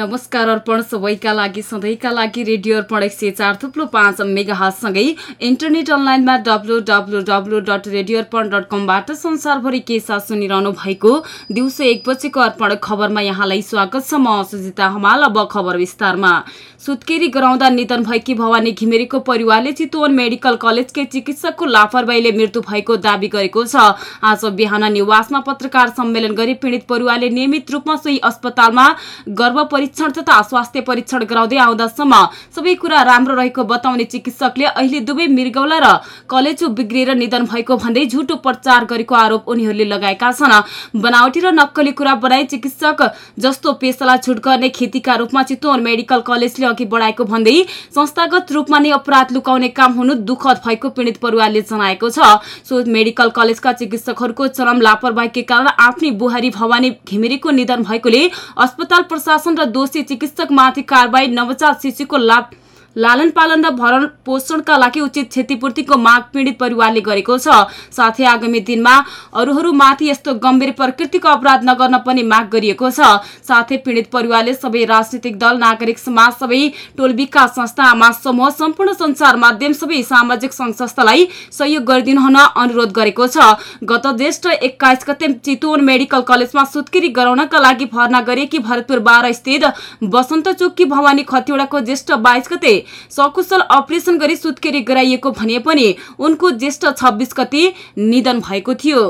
नमस्कार अर्पण सबैका लागि सधैँका लागि रेडियो अर्पण एक सय चार थुप्लो पाँच मेगाहासँगै इन्टरनेट अनलाइनमा W W W dot radio Arpan dot कमबाट संसारभरि के साथ सुनिरहनु भएको दिउँसो एक बजेको अर्पण खबरमा यहाँलाई स्वागत छ। म सुजिता हमाल अब खबर विस्तारमा। सुत्केरी गराउँदा निधन भएकी भवानी घिमिरेको परिवारले चितवन मेडिकल कलेजकै चिकित्सकको लापरवाहीले मृत्यु भएको दावी गरेको छ। आज बिहान निवासमा पत्रकार सम्मेलन गरी पीडित परिवारले नियमित रूपमा सोही अस्पतालमा गर्भ परीक्षण तथा स्वास्थ्य परीक्षण गराउँदै आउँदासम्म सबै कुरा राम्रो रहेको बताउने चिकित्सकले अहिले दुवै मृगौला र कलेजो बिग्रिएर निधन भएको भन्दै झुटो प्रचार गरेको आरोप उनीहरूले लगाएका छन्। बनावटी र नक्कली कुरा बनाई चिकित्सक जस्तो पेसालाई छुट गर्ने खेतीका रूपमा चितवन मेडिकल कलेजले अघि बढाएको भन्दै संस्थागत रूपमा नै अपराध लुकाउने काम हुनु दुःखद भएको पीडित परिवारले जनाएको छ। सो मेडिकल कलेजका चिकित्सकहरूको चरम लापरवाहीकै कारण आफ्नै बुहारी भवानी घिमिरेको निधन भएकोले अस्पताल प्रशासन र दोषी चिकित्सकमाथि कारवाही नवजात शिशुको लाभ लालन पालन र भरण पोषणका लागि उचित क्षतिपूर्तिको माग पीडित परिवारले गरेको छ। साथै आगामी दिनमा अरूहरूमाथि यस्तो गम्भीर प्रकृतिको अपराध नगर्न पनि माग गरिएको छ। साथै पीडित परिवारले सबै राजनीतिक दल नागरिक समाज सबै टोल विकास संस्था समूह सम्पूर्ण संचार माध्यम सबै सामाजिक संघ संस्थालाई सहयोग गरिदिनु हुन अनुरोध गरेको छ। गत ज्येष्ठ एक्काइस गते चितवन मेडिकल कलेजमा सुत्केरी गराउनका लागि भर्ना गरिएकी भरतपुर बाह्र स्थित बसन्त चोकी भवानी खतिवड़ाको ज्येष्ठ बाइस गते सकुशल अपरेसन गरी सुत्केरी गराइएको भने पनि उनको ज्येष्ठ छब्बिस गति निधन भएको थियो।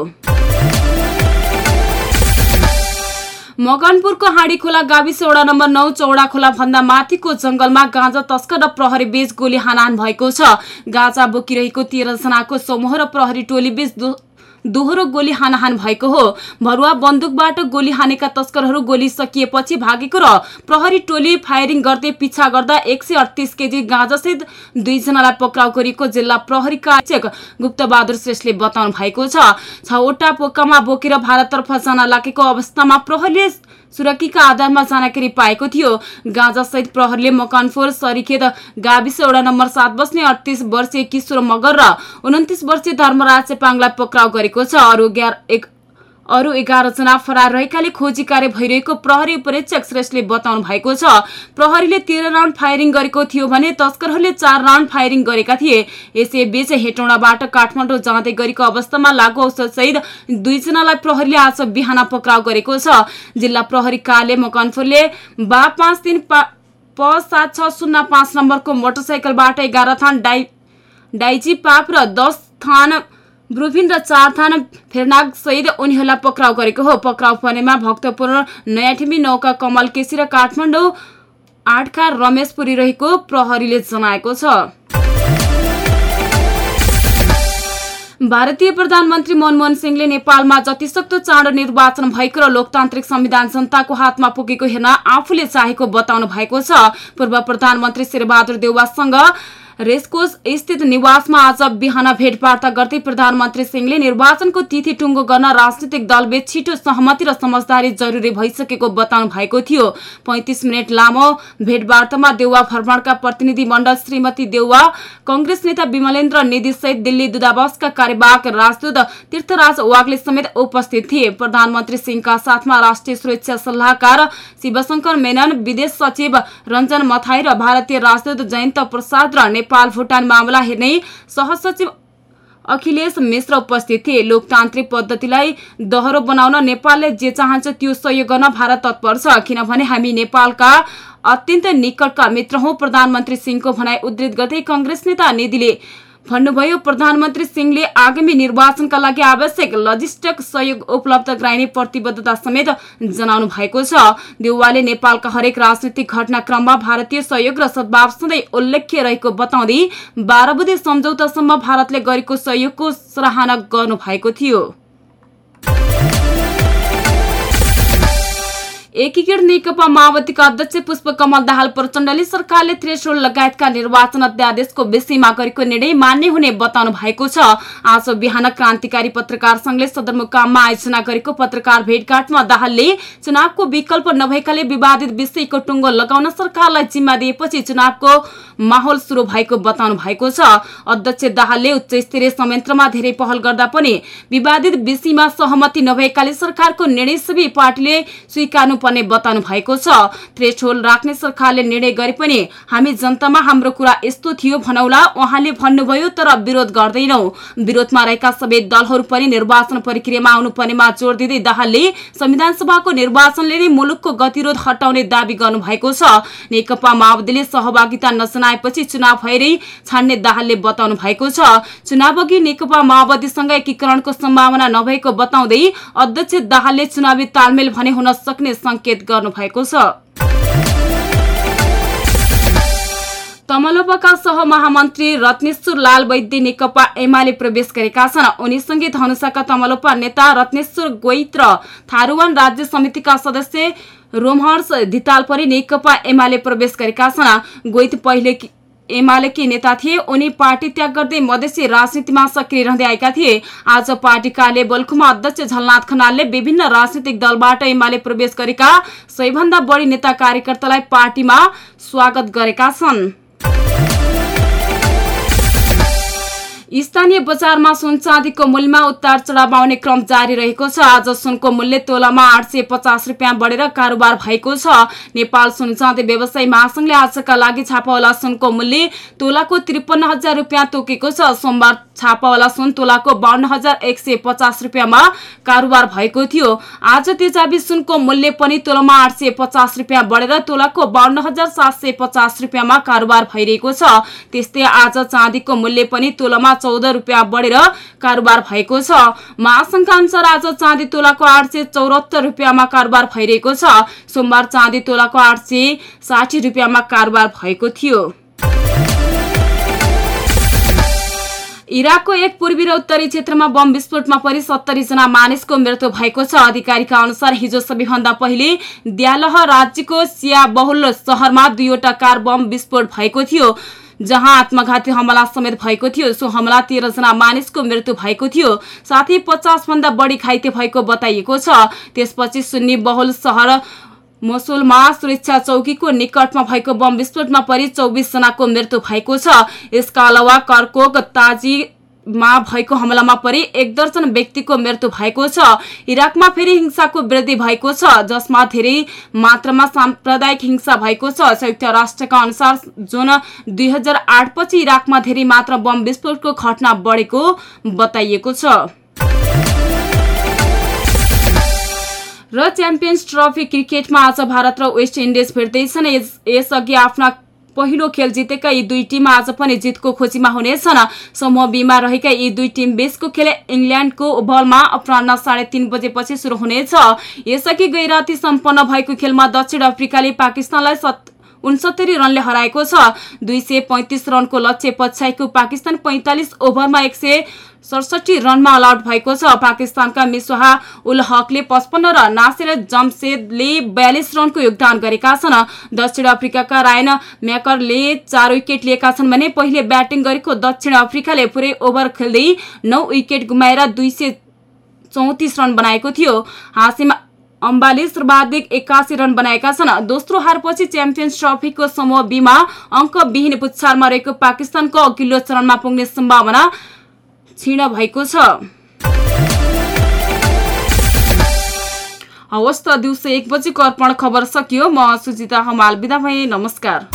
मकनपुरको हाँडी खोला गाविस वडा नम्बर नौ चौडा खोला भन्दा माथिको जंगलमा गाँजा तस्कर र प्रहरी बीच गोली हानान भएको छ। गाँजा बोकिरहेको तेह्र जनाको समूह र प्रहरी टोली बीच दोहोरो गोली हानाहान भएको हो। भरुवा बन्दुकबाट गोली हानेका तस्करहरू गोली सकिएपछि भागेको र प्रहरी टोली फायरिङ गर्दै पिछा गर्दा एक सय अडतिस केजी गाँजासहित दुईजनालाई पक्राउ गरेको जिल्ला प्रहरीका अध्यक्ष गुप्तबहादुर श्रेष्ठले बताउनु भएको छवटा पोकामा बोकेर भारततर्फ जान लागेको अवस्थामा प्रहरीले सुरक्षीका आधारमा जानकारी पाएको थियो। गाँजा सहित प्रहरले मकनफोर सरिखेत गाविस वडा नम्बर सात बस्ने अडतिस वर्षीय किशोर मगर र उन्तिस वर्षीय धर्मराज चेपाङलाई पक्राउ गरेको छ। अरू अरू जना फरार रहेकाले खोजी कार्य भइरहेको प्रहरी उपरीक्षक श्रेष्ठले बताउनु भएको छ। प्रहरीले तेह्र राउन्ड फायरिङ गरेको थियो भने तस्करहरूले चार राउन्ड फायरिङ गरेका थिए। यसैबीच हेटौँडाबाट काठमाडौँ जाँदै गरेको अवस्थामा लागु औषध सहित दुईजनालाई प्रहरीले आज बिहान पक्राउ गरेको छ। जिल्ला प्रहरी कार्यालय मकनपुरले बा पाँच तिन प सात छ शून्य पाँच नम्बरको मोटरसाइकलबाट एघार थान डाइ डाइची पाप र दस थान ब्रुभिन र चार थाना उनीहरूलाई पक्राउ गरेको हो। पक्राउ पर्नेमा भक्तपुर नयाँ नौका कमल केसी र काठमाडौँ आठका रमेशपुरी रहेको प्रहरीले जनाएको छ। भारतीय प्रधानमन्त्री मनमोहन सिंहले नेपालमा जतिसक्दो चाँडो निर्वाचन भएको र लोकतान्त्रिक संविधान जनताको हातमा पुगेको हेर्न आफूले चाहेको बताउनु भएको छ। पूर्व प्रधानमन्त्री शेरबहादुर देउवासँग रेसकोस स्थित निवासमा आज बिहान भेटवार्ता गर्दै प्रधानमन्त्री सिंहले निर्वाचनको तिथि टुङ्गो गर्न राजनीतिक दलबीच छिटो सहमति र समझदारी जरुरी भइसकेको बताउनु भएको थियो। पैंतिस मिनट लामो भेटवार्तामा देउवा भ्रमणका प्रतिनिधि मण्डल श्रीमती देउवा कंग्रेस नेता विमलेन्द्र निधि सहित दिल्ली दूतावासका कार्यवाहक राजदूत तीर्थराज वाग्ले समेत उपस्थित थिए। प्रधानमन्त्री सिंहका साथमा राष्ट्रिय सुरक्षा सल्लाहकार शिवशंकर मेनन विदेश सचिव रञ्जन मथाई र भारतीय राजदूत जयन्त प्रसाद र नेपाल भुटान मामला हेर्ने सहसचिव अखिलेश मिश्र उपस्थित थिए। लोकतान्त्रिक पद्धतिलाई दहरो बनाउन नेपालले जे चाहन्छ त्यो सहयोग गर्न भारत तत्पर छ। किनभने हामी नेपालका अत्यन्त निकटका मित्र हौ। प्रधानमन्त्री सिंहको भनाई उद्धृत गर्दै कंग्रेस नेता निधिले भन्नुभयो प्रधानमन्त्री सिंहले आगामी निर्वाचनका लागि आवश्यक लजिस्टिक सहयोग उपलब्ध गराइने प्रतिबद्धता समेत जनाउनु भएको छ। देउवाले नेपालका हरेक राजनैतिक घटनाक्रममा भारतीय सहयोग र सद्भाव सधैँ उल्लेख्य रहेको बताउँदै बाह्र बुधे सम्झौतासम्म भारतले गरेको सहयोगको सराहना गर्नु भएको थियो। एकीकृत नेकपा माओवादीका अध्यक्ष पुष्पकमल दाहाल प्रचण्डले सरकारले थ्रेसोल लगायतका निर्वाचन अध्यादेशको विषयमा गरेको निर्णय मान्य हुने बताउनु भएको छ। आज बिहान क्रान्तिकारी पत्रकार संघले सदरमुकाममा आयोजना गरेको पत्रकार भेटघाटमा दाहालले चुनावको विकल्प नभएकाले विवादित विषयको टुङ्गो लगाउन सरकारलाई जिम्मा दिएपछि चुनावको माहौल सुरु भएको बताउनु भएको छ। अध्यक्ष दाहालले उच्च स्तरीय संयन्त्रमा धेरै पहल गर्दा पनि विवादित विषयमा सहमति नभएकाले सरकारको निर्णय सबै पार्टीले स्वीकार्नु पर्ने बताउनु भएको छ। थ्रेसहोल राख्ने सरकारले निर्णय गरे पनि हामी जनतामा हाम्रो कुरा यस्तो थियो भनौला उहाँले भन्नुभयो तर विरोध गर्दैनौ। विरोधमा रहेका सबै दलहरू पनि निर्वाचन प्रक्रियामा आउनुपर्नेमा जोड़ दिँदै दाहालले संविधान सभाको निर्वाचनले नै मुलुकको गतिरोध हटाउने दावी गर्नु भएको छ। नेकपा माओवादीले सहभागिता नजनाएपछि चुनाव भएरै छान्ने दाहालले बताउनु भएको छ। चुनाव अघि नेकपा माओवादीसँग एकीकरणको सम्भावना नभएको बताउँदै अध्यक्ष दाहालले चुनावी तालमेल भने हुन सक्ने संकेत गर्नुभएको छ। तमलोपका सहमहामन्त्री रत्नेश्वर लाल वैद्य नेकपा एमाले प्रवेश गरेका छन्। उनीसँगै धनुषाका तमलोपा नेता रत्नेश्वर गोइत र थारूवान राज्य समितिका सदस्य रोमहर्ष धिताल पनि नेकपा एमाले प्रवेश गरेका छन्। गोइत पहिले एमालेकी नेता थिए। उनी पार्टी त्याग गर्दै मधेसी राजनीतिमा सक्रिय रहँदै आएका थिए। आज पार्टी कार्य बल्खुमा अध्यक्ष झलनाथ खनालले विभिन्न राजनीतिक दलबाट एमाले प्रवेश गरेका सबैभन्दा बढी नेता कार्यकर्तालाई पार्टीमा स्वागत गरेका छन्। स्थानीय बजारमा सुन चाँदीको मूल्यमा उतार चढाव आउने क्रम जारी रहेको छ। आज सुनको मूल्य तोलामा आठ सय पचास रुपियाँ बढेर कारोबार भएको छ। नेपाल सुन चाँदी व्यवसायी महासंघले आजका लागि छापावाला सुनको मूल्य तोलाको त्रिपन्न हजार रुपियाँ तोकेको छ। सोमबार छापावाला सुन तोलाको बाहन्न हजार एक सय पचास रुपियाँमा कारोबार भएको थियो। आज तेजाबी सुनको मूल्य पनि तोलामा आठ सय पचास रुपियाँ बढेर तोलाको बाहन्न हजार सात सय पचास रुपियाँमा कारोबार भइरहेको छ। त्यस्तै आज चाँदीको मूल्य पनि तोलामा चौध रुपियाँ बढेर कारोबार भएको छ। महासंघका अनुसार आज चाँदी तोलाको आठ सय चौरात्तर रुपियाँमा कारोबार भइरहेको छ। सोमबार चाँदी तोलाको आठ सय साठी रुपियाँमा कारोबार भएको थियो। इराकको एक पूर्वी र उत्तरी क्षेत्रमा बम विस्फोटमा परि सत्तरी जना मानिसको मृत्यु भएको छ। अधिकारीका अनुसार हिजो सबैभन्दा पहिले द्यालह राज्यको सिया बहुल शहरमा दुईवटा कार बम विस्फोट भएको थियो। जहाँ आत्मघाती हमला समेत भएको थियो सो हमला तेह्रजना मानिसको मृत्यु भएको थियो। साथै पचास भन्दा बढी घाइते भएको बताइएको छ। त्यसपछि सुन्नी बहुल सहर मोसुलमा सुरक्षा चौकीको निकटमा भएको बम विस्फोटमा परि चौबिस जनाको मृत्यु भएको छ। यसका अलावा कर्कोक ताजी मा भएको हमलामा परि एक दर्जन व्यक्तिको मृत्यु भएको छ। इराकमा फेरि हिंसाको वृद्धि भएको छ जसमा धेरै मात्रामा साम्प्रदायिक हिंसा भएको छ। संयुक्त राष्ट्रका अनुसार जुन दुई हजार आठ पछि इराकमा धेरै मात्रा बम विस्फोटको घटना बढेको बताइएको छ। र च्याम्पियन्स ट्रफी क्रिकेटमा आज भारत र वेस्ट इन्डिज भेट्दैछन्। यसअघि आफ्ना पहिलो खेल जितेका यी दुई टिम आज पनि जितको खोजीमा हुनेछन्। समूह बीमा रहेका यी दुई टिम बीचको खेल इङ्ल्याण्डको ओभलमा अपराह साढे तीन बजेपछि सुरु हुनेछ। यसअघि गैराती सम्पन्न भएको खेलमा दक्षिण अफ्रिकाले पाकिस्तानलाई उन्सत्तरी रनले हराएको छ। दुई सय पैंतिस रनको लक्ष्य पछ्याएको पाकिस्तान पैंतालिस ओभरमा एक सय सडसठी रनमा अलआउट भएको छ। पाकिस्तानका मिसवाहा उल हकले पचपन्न र नासिर जमसेदले बयालिस रनको योगदान गरेका छन्। दक्षिण अफ्रिकाका रायन म्याकरले चार विकेट लिएका छन् भने पहिले ब्याटिङ गरेको दक्षिण अफ्रिकाले पुरै ओभर खेल्दै नौ विकेट गुमाएर दुई चौतिस रन बनाएको थियो। हासिम अम्बाले सर्वाधिक एक्कासी रन बनाएका छन्। दोस्रो हारपछि च्याम्पियन्स ट्रफीको समूह बीमा अङ्कविहीन पुच्छारमा रहेको पाकिस्तानको अघिल्लो चरणमा पुग्ने सम्भावना क्षीण भएको छ। हवस् त दिउँसो एक बजीको अर्पण खबर सकियो। म सुजिता हमाल बिदा भए। नमस्कार।